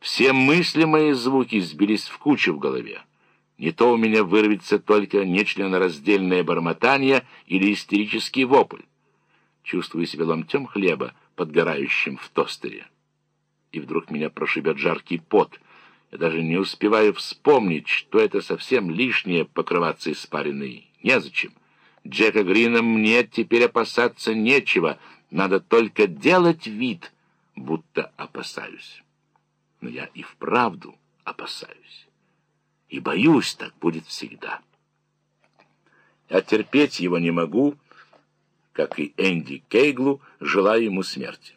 Все мыслимые звуки сбились в кучу в голове. Не то у меня вырвется только нечленораздельное бормотание или истерический вопль. Чувствую себя ломтем хлеба, подгорающим в тостере. И вдруг меня прошибет жаркий пот. Я даже не успеваю вспомнить, что это совсем лишнее покрываться испаренной. Незачем. Джека Грина мне теперь опасаться нечего. Надо только делать вид, будто опасаюсь. Но я и вправду опасаюсь. И боюсь, так будет всегда. Я терпеть его не могу, как и Энди Кейглу, желаю ему смерти.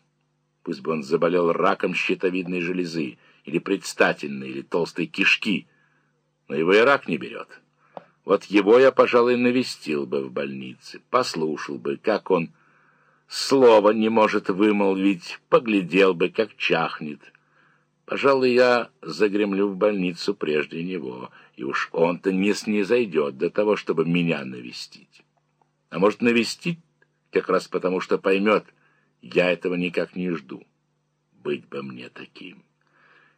Пусть бы он заболел раком щитовидной железы, или предстательной, или толстой кишки, но его и рак не берет. Вот его я, пожалуй, навестил бы в больнице, послушал бы, как он слова не может вымолвить, поглядел бы, как чахнет. Пожалуй, я загремлю в больницу прежде него, и уж он-то не снизойдет до того, чтобы меня навестить. А может, навестить как раз потому, что поймет, я этого никак не жду. Быть бы мне таким.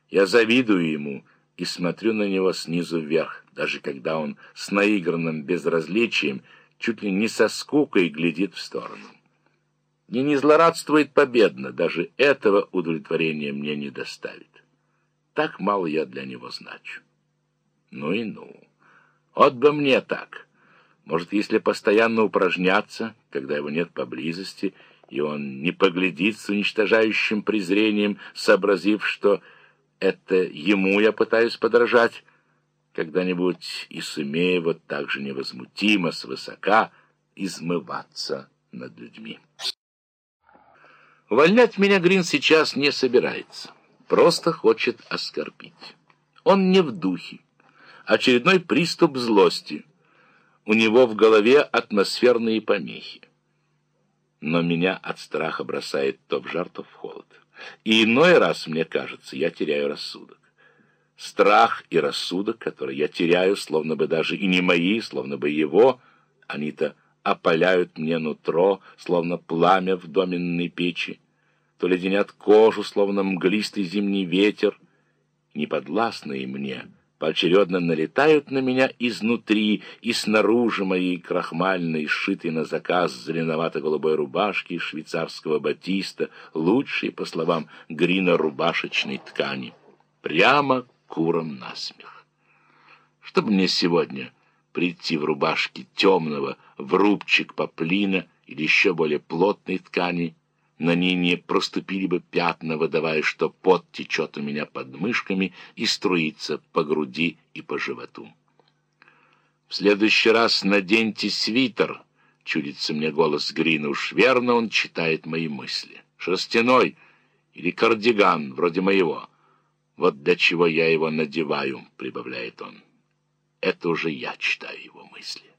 Я завидую ему и смотрю на него снизу вверх, даже когда он с наигранным безразличием чуть ли не со скукой глядит в сторону. И не злорадствует победно, даже этого удовлетворения мне не доставит. Так мало я для него значу. Ну и ну. Вот бы мне так. Может, если постоянно упражняться, когда его нет поблизости, и он не поглядит с уничтожающим презрением, сообразив, что это ему я пытаюсь подражать, когда-нибудь и сумею вот так же невозмутимо, свысока измываться над людьми. Увольнять меня Грин сейчас не собирается, просто хочет оскорбить. Он не в духе. Очередной приступ злости. У него в голове атмосферные помехи. Но меня от страха бросает то в жар, то в холод. И иной раз, мне кажется, я теряю рассудок. Страх и рассудок, которые я теряю, словно бы даже и не мои, словно бы его, они-то опаляют мне нутро, словно пламя в доменной печи, то леденят кожу, словно мглистый зимний ветер, неподвластные мне — поочередно налетают на меня изнутри и снаружи моей крахмальной, сшитой на заказ зеленовато-голубой рубашки швейцарского батиста, лучшей, по словам Грина, рубашечной ткани. Прямо куром насмех. Чтобы мне сегодня прийти в рубашке темного, в рубчик поплина или еще более плотной ткани, на ней не проступили бы пятна, выдавая, что пот течет у меня под мышками и струится по груди и по животу. «В следующий раз наденьте свитер», — чудится мне голос Грина, уж верно он читает мои мысли. «Шерстяной или кардиган, вроде моего. Вот для чего я его надеваю», — прибавляет он. Это уже я читаю его мысли.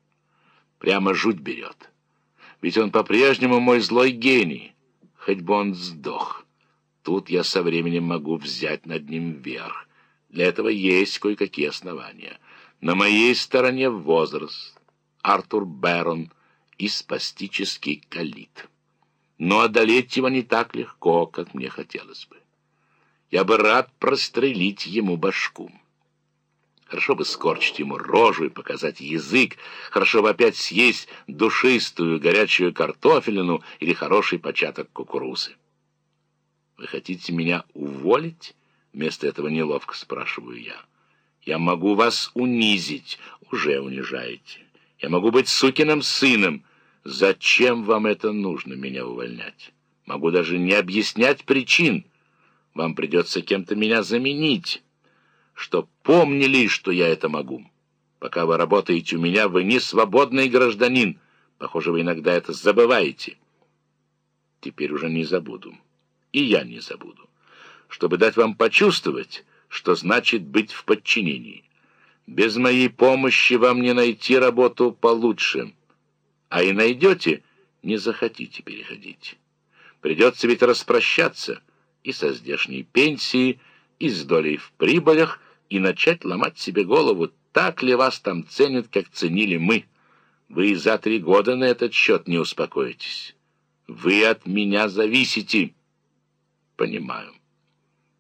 Прямо жуть берет. Ведь он по-прежнему мой злой гений» хоть бы он сдох. Тут я со временем могу взять над ним верх. Для этого есть кое-какие основания. На моей стороне возраст, Артур Бэрон и спастический калит. Но одолеть его не так легко, как мне хотелось бы. Я бы рад прострелить ему башку. Хорошо бы скорчить ему рожу и показать язык, хорошо бы опять съесть душистую горячую картофелину или хороший початок кукурузы. «Вы хотите меня уволить?» Вместо этого неловко спрашиваю я. «Я могу вас унизить». «Уже унижаете. Я могу быть сукиным сыном. Зачем вам это нужно, меня увольнять? Могу даже не объяснять причин. Вам придется кем-то меня заменить» что помнили, что я это могу. Пока вы работаете у меня, вы не свободный гражданин. Похоже, вы иногда это забываете. Теперь уже не забуду. И я не забуду. Чтобы дать вам почувствовать, что значит быть в подчинении. Без моей помощи вам не найти работу получше. А и найдете, не захотите переходить. Придется ведь распрощаться и со здешней пенсией, и с долей в прибылях, и начать ломать себе голову, так ли вас там ценят, как ценили мы. Вы за три года на этот счет не успокоитесь. Вы от меня зависите. Понимаю.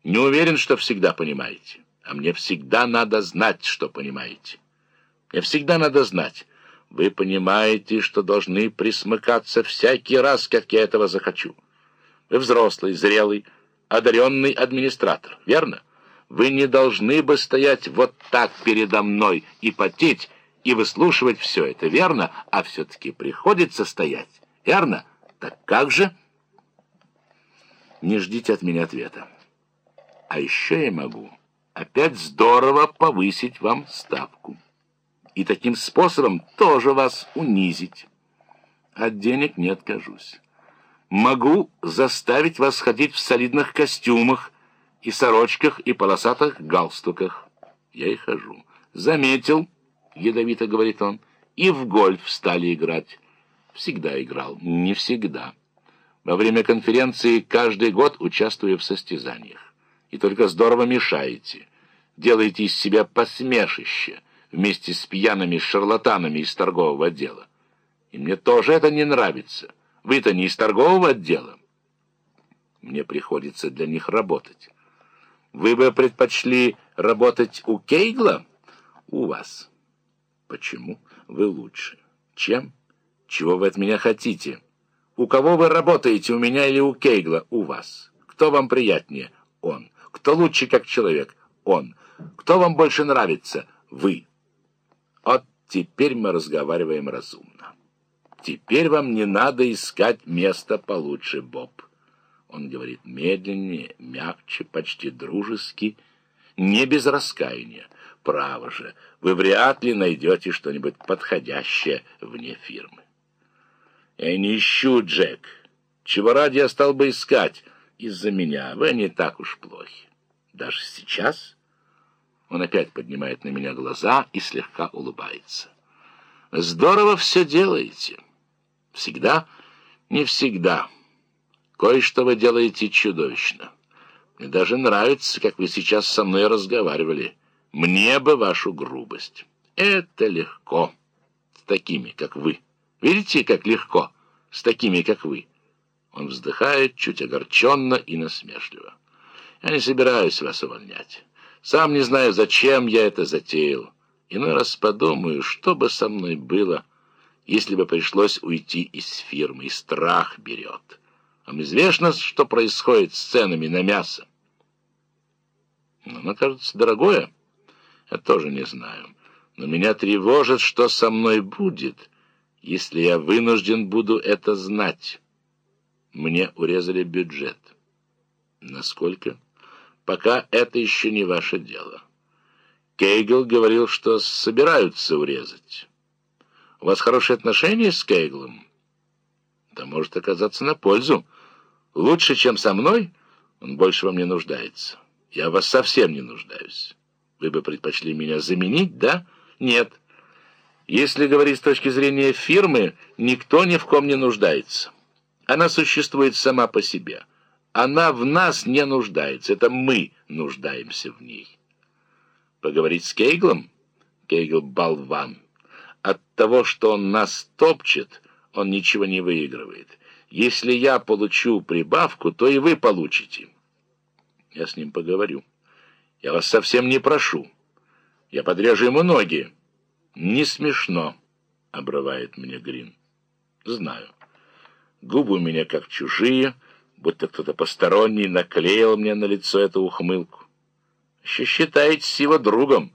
Не уверен, что всегда понимаете. А мне всегда надо знать, что понимаете. Мне всегда надо знать. Вы понимаете, что должны присмыкаться всякий раз, как я этого захочу. Вы взрослый, зрелый, одаренный администратор, верно? Вы не должны бы стоять вот так передо мной и потеть, и выслушивать все это, верно? А все-таки приходится стоять, верно? Так как же? Не ждите от меня ответа. А еще я могу опять здорово повысить вам ставку. И таким способом тоже вас унизить. От денег не откажусь. Могу заставить вас ходить в солидных костюмах, и сорочках, и полосатых галстуках. Я и хожу. Заметил, ядовито говорит он, и в гольф стали играть. Всегда играл, не всегда. Во время конференции каждый год участвую в состязаниях. И только здорово мешаете. Делаете из себя посмешище вместе с пьяными шарлатанами из торгового отдела. И мне тоже это не нравится. Вы-то не из торгового отдела. Мне приходится для них работать. Вы бы предпочли работать у Кейгла? У вас. Почему? Вы лучше. Чем? Чего вы от меня хотите? У кого вы работаете, у меня или у Кейгла? У вас. Кто вам приятнее? Он. Кто лучше как человек? Он. Кто вам больше нравится? Вы. Вот теперь мы разговариваем разумно. Теперь вам не надо искать место получше, Боб. Он говорит медленнее, мягче, почти дружески, не без раскаяния. Право же, вы вряд ли найдете что-нибудь подходящее вне фирмы. Я не ищу, Джек. Чего ради я стал бы искать? Из-за меня. Вы не так уж плохи. Даже сейчас? Он опять поднимает на меня глаза и слегка улыбается. Здорово все делаете. Всегда? Не всегда. Кое-что вы делаете чудовищно. Мне даже нравится, как вы сейчас со мной разговаривали. Мне бы вашу грубость. Это легко. С такими, как вы. Видите, как легко? С такими, как вы. Он вздыхает чуть огорченно и насмешливо. Я не собираюсь вас увольнять. Сам не знаю, зачем я это затеял. Иной раз подумаю, что бы со мной было, если бы пришлось уйти из фирмы, и страх берет». Вам известно, что происходит с ценами на мясо? Оно кажется дорогое. Я тоже не знаю. Но меня тревожит, что со мной будет, если я вынужден буду это знать. Мне урезали бюджет. Насколько? Пока это еще не ваше дело. Кейгл говорил, что собираются урезать. У вас хорошие отношения с Кейглом? Это может оказаться на пользу. Лучше, чем со мной, он больше во мне нуждается. Я в вас совсем не нуждаюсь. Вы бы предпочли меня заменить, да? Нет. Если говорить с точки зрения фирмы, никто ни в ком не нуждается. Она существует сама по себе. Она в нас не нуждается. Это мы нуждаемся в ней. Поговорить с Кейглом? Кейгл — болван. От того, что он нас топчет, он ничего не выигрывает. Если я получу прибавку, то и вы получите. Я с ним поговорю. Я вас совсем не прошу. Я подрежу ему ноги. Не смешно, — обрывает мне Грин. Знаю. Губы у меня как чужие, будто кто-то посторонний наклеил мне на лицо эту ухмылку. Еще считаете его другом.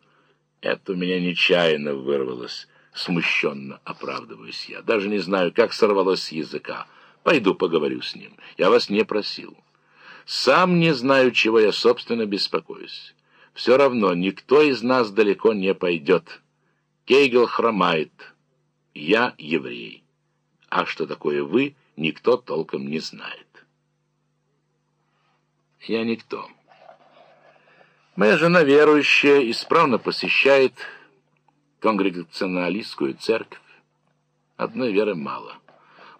Это у меня нечаянно вырвалось. Смущенно оправдываюсь я. Даже не знаю, как сорвалось с языка. Пойду поговорю с ним. Я вас не просил. Сам не знаю, чего я, собственно, беспокоюсь. Все равно никто из нас далеко не пойдет. Кейгел хромает. Я еврей. А что такое вы, никто толком не знает. Я никто. Моя жена верующая, исправно посещает конгрегационалистскую церковь. Одной веры мало.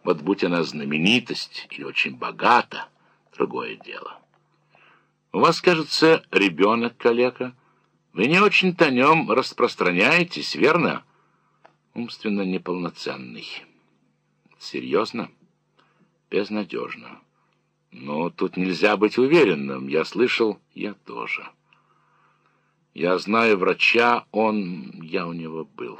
Вот будь она знаменитость или очень богата, другое дело. У вас, кажется, ребенок калека. Вы не очень-то о нем распространяетесь, верно? Умственно неполноценный. Серьезно? Безнадежно. Но тут нельзя быть уверенным. Я слышал, я тоже. Я знаю врача, он... Я у него был».